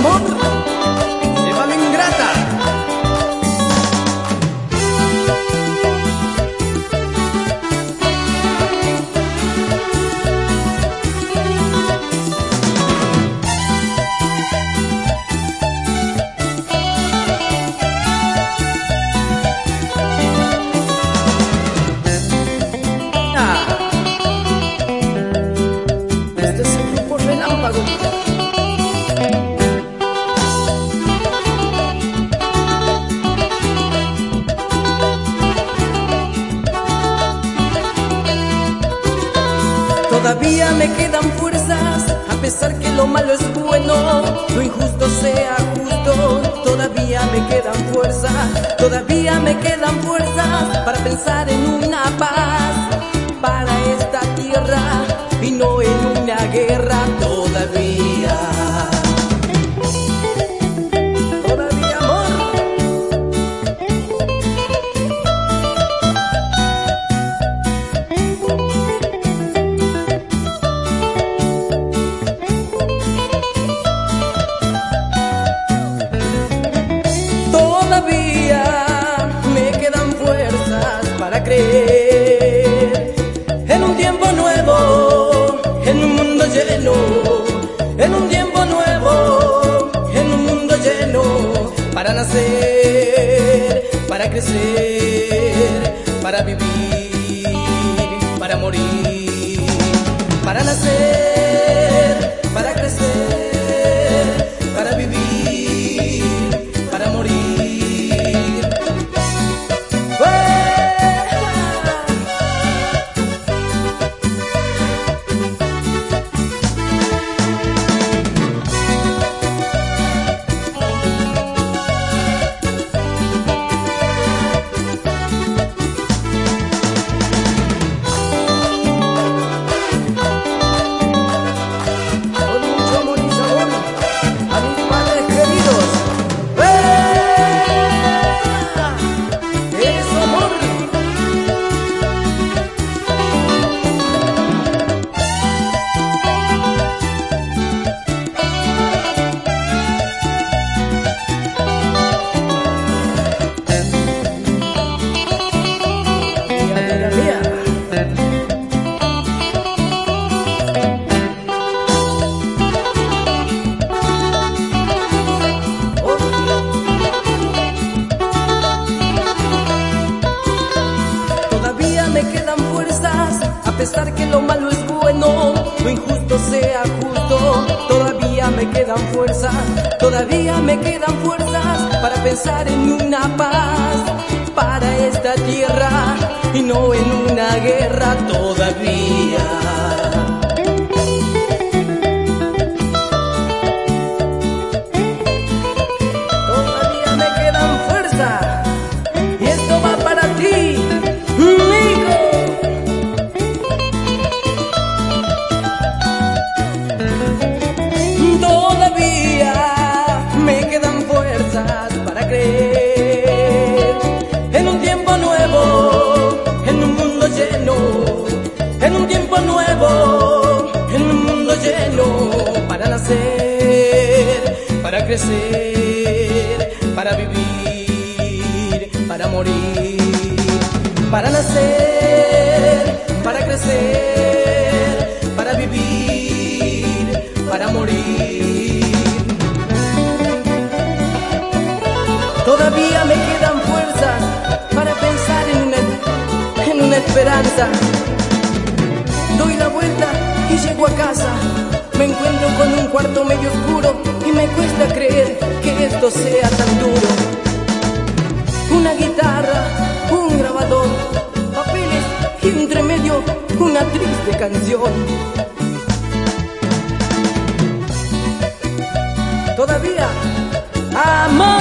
amor Todavía me quedan fuerzas, a pesar que lo malo es bueno, lo injusto sea justo. Todavía me quedan fuerzas, todavía me quedan fuerzas para pensar en una para vivir, para morir, para nacer, para crecer, pesar que lo malo es bueno, lo injusto sea justo. Todavía me quedan fuerzas, todavía me quedan fuerzas para pensar en una paz para esta tierra y no en una guerra todavía. Para crecer, para vivir, para morir, para nacer, para crecer, para vivir, para morir. Todavía me quedan fuerzas para pensar en una, en una esperanza. Doy la vuelta y llego a casa. Me encuentro con un cuarto medio oscuro y me cuesta creer que esto sea tan duro. Una guitarra, un grabador, papeles y entre medio una triste canción. Todavía, amor.